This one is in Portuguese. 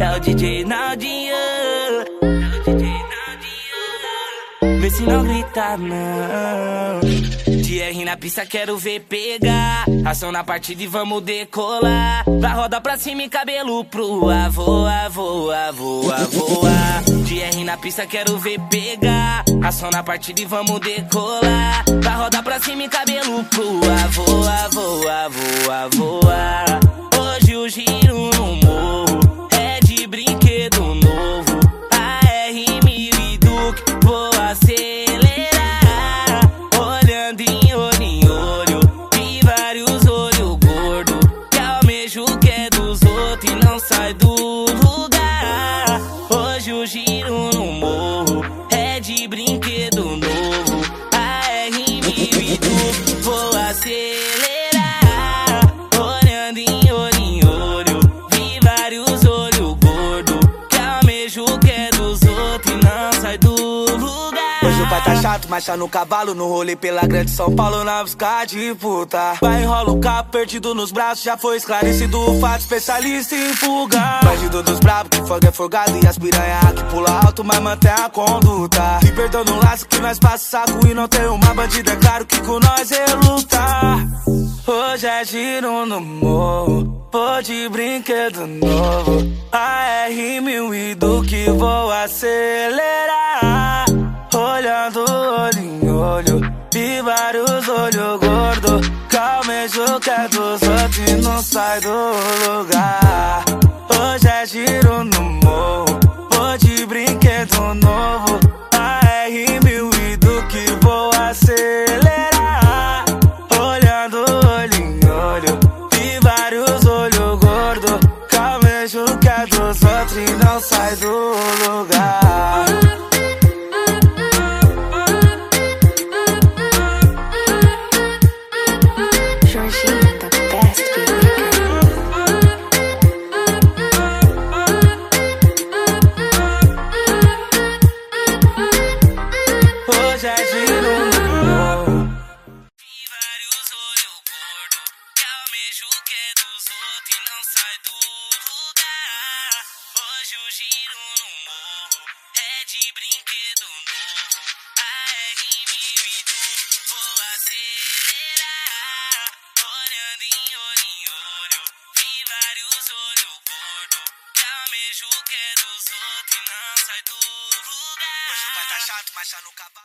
É o DJ Naldinho. É o DJ Naldinho. Vê se não grita, não. DR na pista, quero ver pegar. Ação na partida e vamos decolar. Vai roda pra cima e cabelo pro avô, avô, avô, avô. DR na pista, quero ver pegar. Ação na partida e vamos decolar. Vai roda pra cima e cabelo pro avô, avô, avô, avô. Hoje é tá no cavalo No rolê pela grande São Paulo na busca de puta. Vai enrola o cabo perdido nos braços Já foi esclarecido o fato, especialista em fuga. Bandido dos bravos, que foga é folgado E as piranha que pula alto, mas mantém a conduta. Se perdão no laço que nós passa saco E não tem uma bandida, é claro que com nós é lutar Hoje é giro no morro Vou de brinquedo novo. AR mil e do que vou acelerar Vi vários olhos gordos Calmejo que é dos outros e não sai do lugar. Hoje é giro no morro. Vou de brinquedo novo. AR mil e do que vou acelerar. Olhando olho em olho. Vi vários olhos gordos Calmejo que é dos outros e não sai do lugar O giro no morro é de brinquedo novo. AR mil e Duque, vou acelerar. Olhando em olho em olho Vi vários olhos gordo. Que almejo que é dos outros e não sai do lugar. Hoje o pai tá chato, mas tá no cavalo